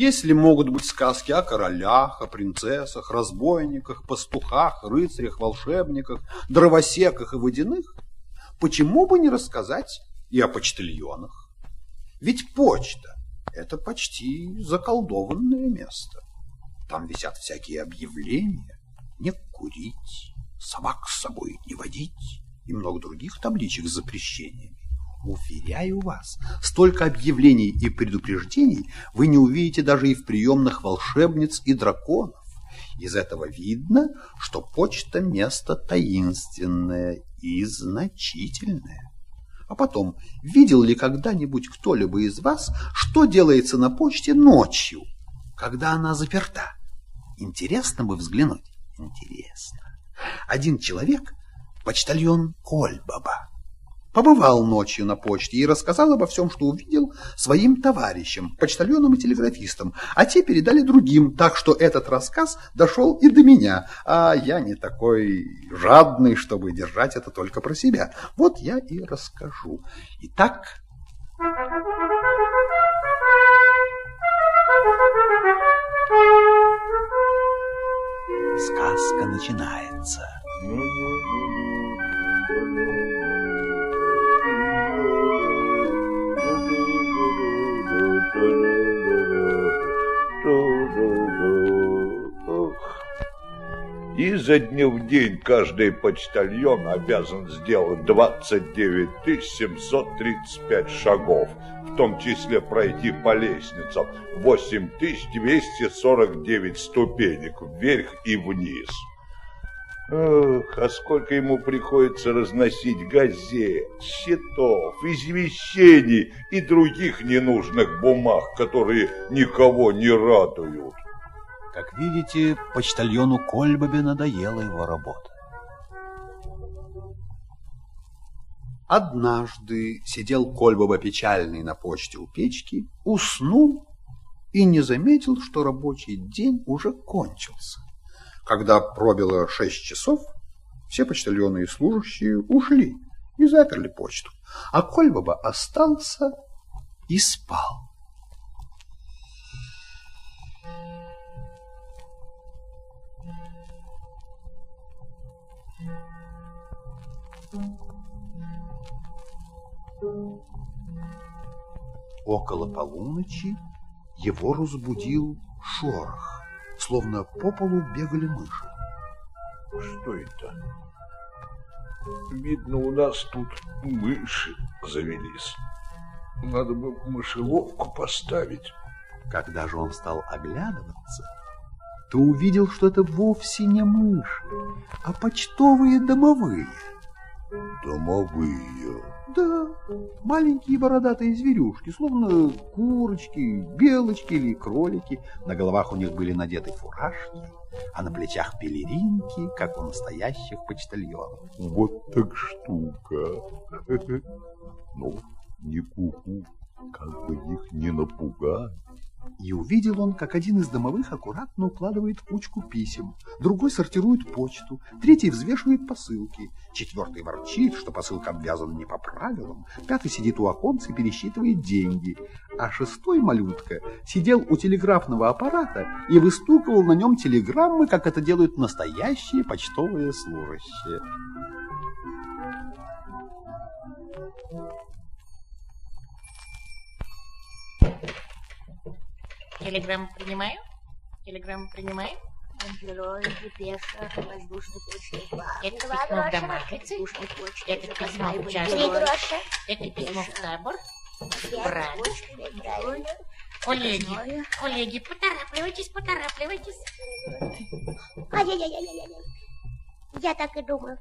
Если могут быть сказки о королях, о принцессах, разбойниках, пастухах, рыцарях, волшебниках, дровосеках и водяных, почему бы не рассказать и о почтальонах? Ведь почта – это почти заколдованное место. Там висят всякие объявления. Не курить, собак с собой не водить и много других табличек с запрещениями. Уверяю вас, столько объявлений и предупреждений вы не увидите даже и в приемных волшебниц и драконов. Из этого видно, что почта – место таинственное и значительное. А потом, видел ли когда-нибудь кто-либо из вас, что делается на почте ночью, когда она заперта? Интересно бы взглянуть? Интересно. Один человек, почтальон Кольбаба, побывал ночью на почте и рассказал обо всем, что увидел, своим товарищам, почтальонам и телеграфистам, а те передали другим, так что этот рассказ дошел и до меня, а я не такой жадный, чтобы держать это только про себя. Вот я и расскажу. Итак... Сказка начинается. Изо дня в день каждый почтальон обязан сделать 29 735 шагов, в том числе пройти по лестницам 8249 ступенек вверх и вниз. Ох, а сколько ему приходится разносить газет, счетов, извещений и других ненужных бумаг, которые никого не радуют. Как видите, почтальону Кольбабе надоела его работа. Однажды сидел Кольбаба печальный на почте у печки, уснул и не заметил, что рабочий день уже кончился. Когда пробило шесть часов, все почтальоны и служащие ушли и заперли почту, а Кольбаба остался и спал. Около полуночи его разбудил шорох, словно по полу бегали мыши. Что это? Видно, у нас тут мыши завелись. Надо бы мышеловку поставить. Когда же он стал оглядываться, то увидел, что это вовсе не мыши, а почтовые домовые – Домовые. Да, маленькие бородатые зверюшки, словно курочки, белочки или кролики. На головах у них были надеты фуражки, а на плечах пелеринки, как у настоящих почтальонов. Вот так штука. Ну, не куку, как бы их не напугать. И увидел он, как один из домовых аккуратно укладывает кучку писем, другой сортирует почту, третий взвешивает посылки, четвертый ворчит, что посылка обвязана не по правилам, пятый сидит у оконца и пересчитывает деньги, а шестой малютка сидел у телеграфного аппарата и выстукивал на нем телеграммы, как это делают настоящие почтовые служащие. Телеграмму принимаю? Телеграмму принимаю? Герой, воздушный почтовый банк. Это письмо в Дамаклице, это письмо в участок, это письмо в табор, брат. Коллеги, коллеги, поторапливайтесь, поторапливайтесь. Ай-яй-яй-яй-яй. Я так и думаю.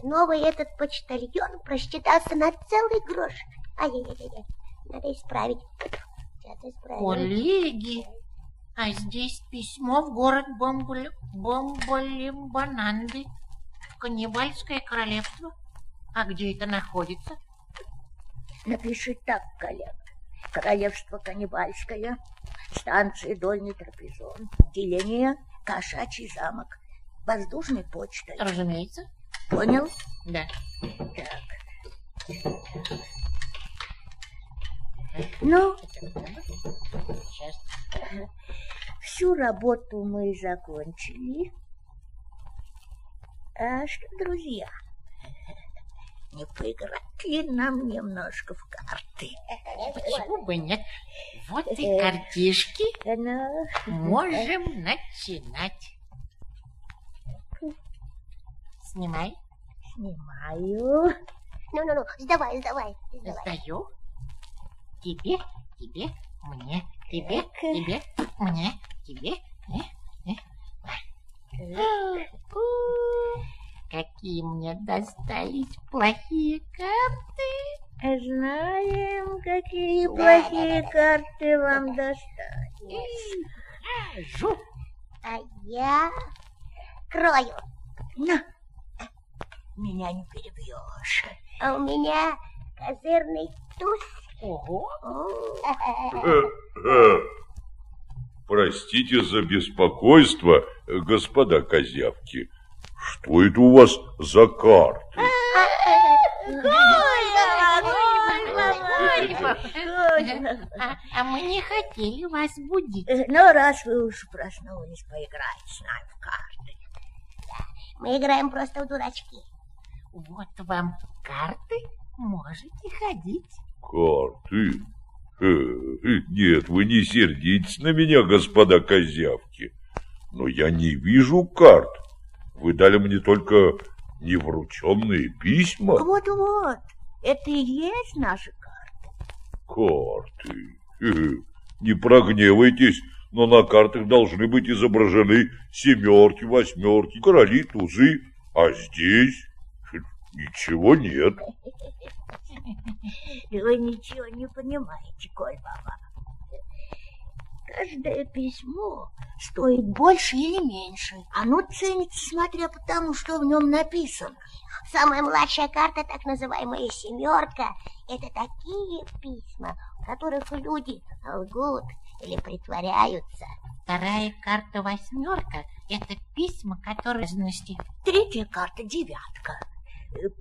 Снова этот почтальон просчитался на целый грош. Ай-яй-яй-яй. Надо исправить. Коллеги, а здесь письмо в город Бомболи... Бомболимбананды, Каннибальское королевство. А где это находится? Напиши так, коллега. Королевство Каннибальское, станция Дольний Трапезон, деление Кошачий замок, воздушной почтой. Разумеется. Понял? Да. Так. Ну, Сейчас. всю работу мы закончили. А что, друзья, не поиграть ли нам немножко в карты? Почему бы нет? Вот и картишки. Ну, Можем начинать. Снимай. снимаю. Ну-ну-ну, сдавай, сдавай, сдавай. Сдаю. Тебе, тебе, мне, тебе, тебе, мне, тебе. э, э. У, Какие мне достались плохие карты. Знаем, какие плохие карты вам достались. Жу. А я крою. На, меня не перебьешь. А у меня козырный туз. Ого. Э, э. Простите за беспокойство, э, господа козявки. Что это у вас за карты? А, а мы не хотели вас будить. Ну, раз вы уж проснулись, поиграть с нами в карты. Мы играем просто в дурачки. Вот вам карты, можете ходить. Карты? Э, э, Нет, вы не сердитесь на меня, господа козявки. Но я не вижу карт. Вы дали мне только неврученные письма. Вот-вот, это и есть наши карты. Карты. Э, Не прогневайтесь, но на картах должны быть изображены семерки, восьмерки, короли, тузы. А здесь э, ничего нет. Вы ничего не понимаете, Коль Баба. Каждое письмо стоит больше или меньше. Оно ценится, смотря по тому, что в нем написано. Самая младшая карта, так называемая семерка, это такие письма, в которых люди лгут или притворяются. Вторая карта восьмерка – это письма, которые разности. Третья карта — девятка.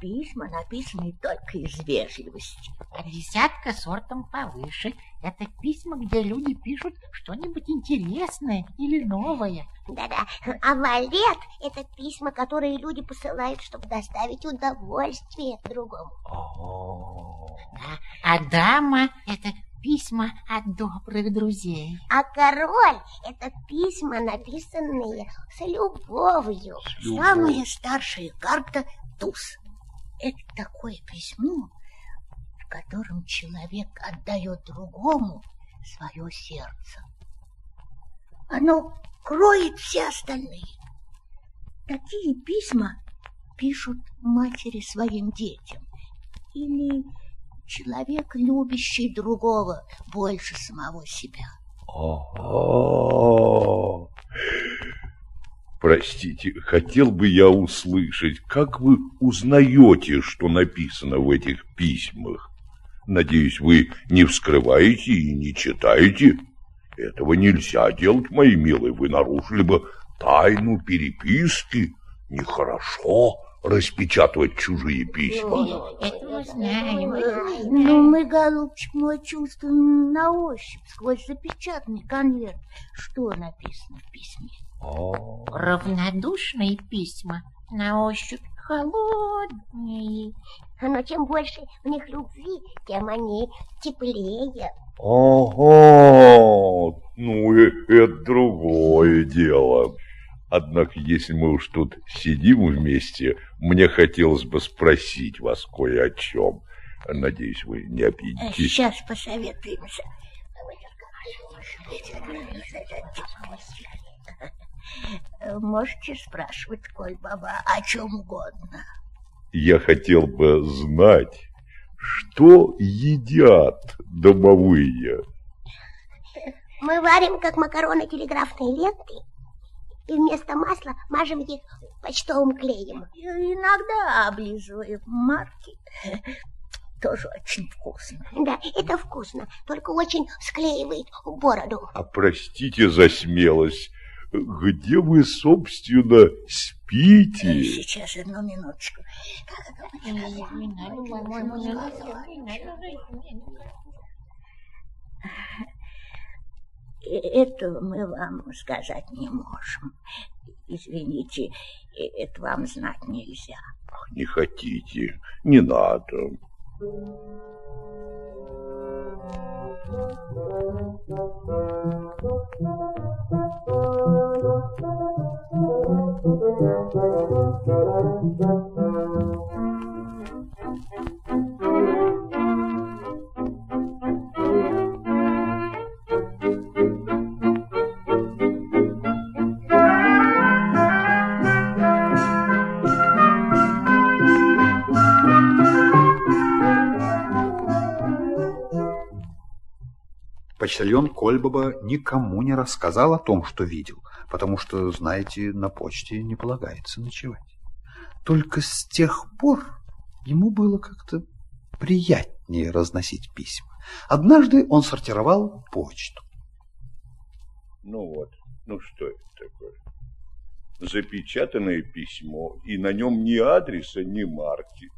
Письма, написанные только из вежливости. А десятка сортом повыше – это письма, где люди пишут что-нибудь интересное или новое. Да-да. А валет – это письма, которые люди посылают, чтобы доставить удовольствие другому. Да? А дама – это письма от добрых друзей. А король – это письма, написанные с любовью. Самая старшая карта — туз. Это такое письмо, в котором человек отдает другому свое сердце. Оно кроет все остальные. Такие письма пишут матери своим детям или человек, любящий другого больше самого себя. Ага. Простите, хотел бы я услышать, как вы узнаете, что написано в этих письмах? Надеюсь, вы не вскрываете и не читаете? Этого нельзя делать, мои милые, вы нарушили бы тайну переписки. Нехорошо распечатывать чужие письма. Это мы знаем. Ну, мы, голубчик мой, чувствуем на ощупь сквозь запечатанный конверт, что написано в письме. Равнодушные письма на ощупь холодные. Но чем больше в них любви, тем они теплее. Ага, ну э- это другое дело. Однако, если мы уж тут сидим вместе, мне хотелось бы спросить вас кое о чем. Надеюсь, вы не обидитесь. Сейчас посоветуемся. Э, Можете спрашивать, Коль Баба, о чем угодно. Я хотел бы знать, что едят домовые. Мы варим, как макароны телеграфные ленты, и вместо масла мажем их почтовым клеем. Иногда облизываем марки. Тоже очень вкусно. Да, это вкусно, только очень склеивает бороду. А простите за смелость, где вы, собственно, спите? Сейчас, одну минуточку. Это мы вам сказать не можем. Извините, это вам знать нельзя. Ах, не хотите, не надо. Thank you. Почтальон Кольбаба никому не рассказал о том, что видел, потому что, знаете, на почте не полагается ночевать. Только с тех пор ему было как-то приятнее разносить письма. Однажды он сортировал почту. Ну вот, ну что это такое? Запечатанное письмо, и на нем ни адреса, ни марки.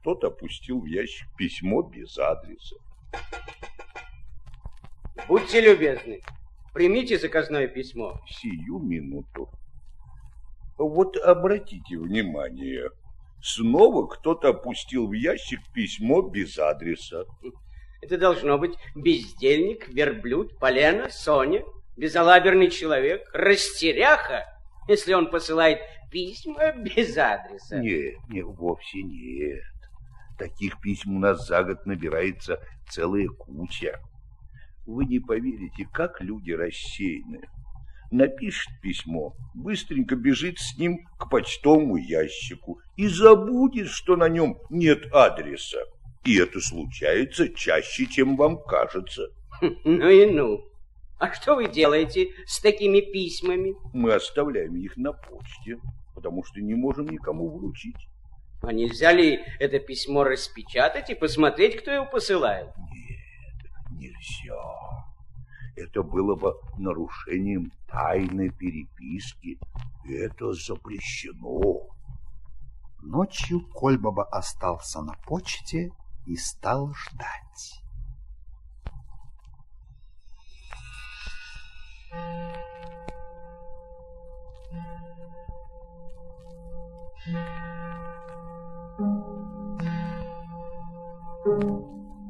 Кто-то опустил в ящик письмо без адреса. Будьте любезны, примите заказное письмо. Сию минуту. Вот обратите внимание, снова кто-то опустил в ящик письмо без адреса. Это должно быть бездельник, верблюд, полено, Соня, безалаберный человек, растеряха, если он посылает письма без адреса. Нет, нет, вовсе нет. Таких писем у нас за год набирается целая куча. Вы не поверите, как люди рассеяны. Напишет письмо, быстренько бежит с ним к почтовому ящику и забудет, что на нем нет адреса. И это случается чаще, чем вам кажется. Ну и ну. А что вы делаете с такими письмами? Мы оставляем их на почте, потому что не можем никому вручить. А нельзя ли это письмо распечатать и посмотреть, кто его посылает? Нельзя. Это было бы нарушением тайной переписки. Это запрещено. Ночью Кольбаба остался на почте и стал ждать.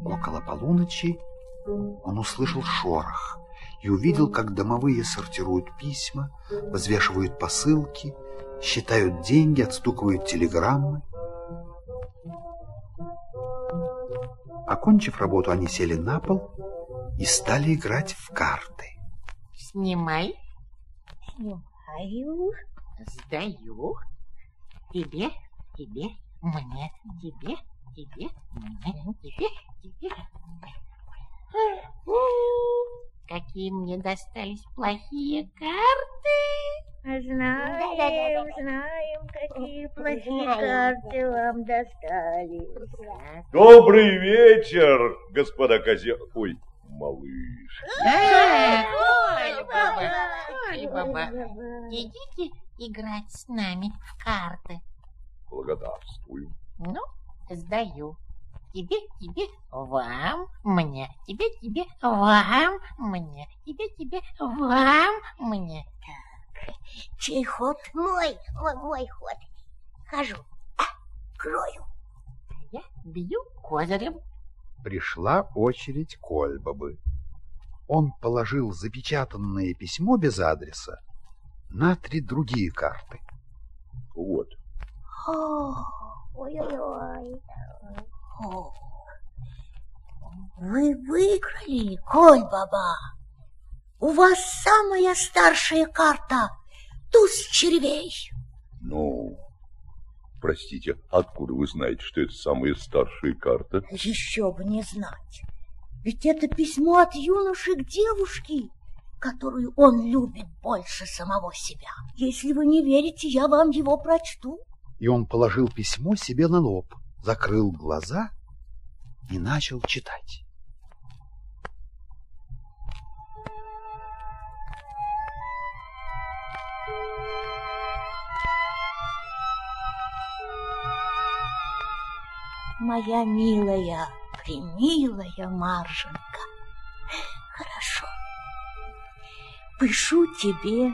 Около полуночи он услышал шорох и увидел, как домовые сортируют письма, взвешивают посылки, считают деньги, отстукивают телеграммы. Окончив работу, они сели на пол и стали играть в карты. Снимай. Снимаю. Сдаю. Тебе, тебе, мне, тебе, тебе, мне, тебе, тебе. Какие мне достались плохие карты. Знаем, знаем, какие плохие карты вам достались. Добрый вечер, господа козел... Ой, малыш. А, Коль, баба, Коль, баба, идите играть с нами в карты. Благодарствую. Ну, сдаю. Тебе, тебе, вам, мне. Тебе, тебе, вам, мне. Тебе, тебе, вам, мне. Чей ход? Мой, мой, мой ход. Хожу, а, крою. А я бью козырем. Пришла очередь Кольбабы. Он положил запечатанное письмо без адреса на три другие карты. Вот. Ой-ой-ой. О, Вы выиграли, Коль-баба. У вас самая старшая карта, туз червей. Ну, простите, откуда вы знаете, что это самая старшая карта? Еще бы не знать. Ведь это письмо от юноши к девушке, которую он любит больше самого себя. Если вы не верите, я вам его прочту. И он положил письмо себе на лоб, закрыл глаза и начал читать. Моя милая, примилая Марженька, Пишу тебе.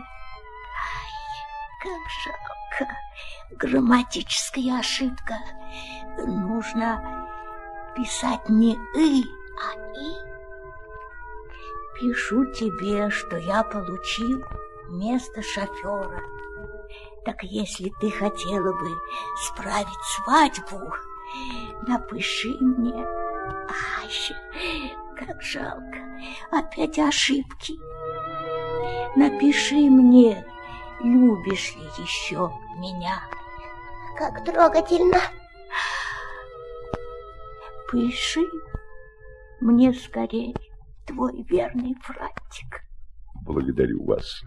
Как жалко. Грамматическая ошибка. Нужно писать не «и», а «и». Пишу тебе, что я получил место шофера. Так если ты хотела бы справить свадьбу, напиши мне. Ай, как жалко, опять ошибки. Напиши мне, любишь ли еще меня. Как трогательно. Пиши мне скорее, твой верный братик. Благодарю вас.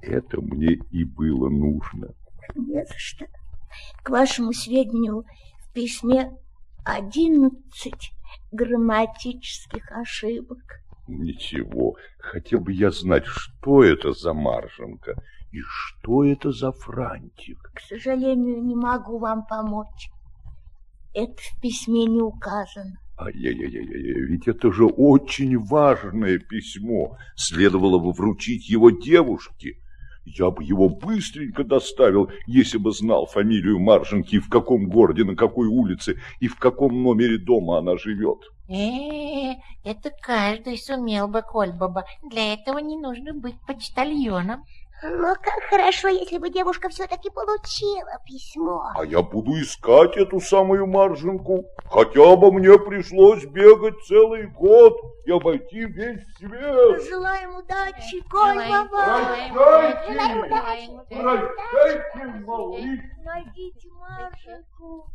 Это мне и было нужно. Не за что. К вашему сведению, в письме одиннадцать грамматических ошибок. Ничего, хотел бы я знать, что это за марженка и что это за франтик. К сожалению, не могу вам помочь. Это в письме не указано. Ай-яй-яй-яй, ведь это же очень важное письмо. Следовало бы вручить его девушке. Я бы его быстренько доставил, если бы знал фамилию Марженки, в каком городе, на какой улице и в каком номере дома она живет. Э, это каждый сумел бы, Кольбаба. Для этого не нужно быть почтальоном. Но как хорошо, если бы девушка все-таки получила письмо. А я буду искать эту самую Марженку. Хотя бы мне пришлось бегать целый год и обойти весь свет. Желаем удачи, Кольбаба! Прощайте, прощайте, малыш. Найдите Марженку.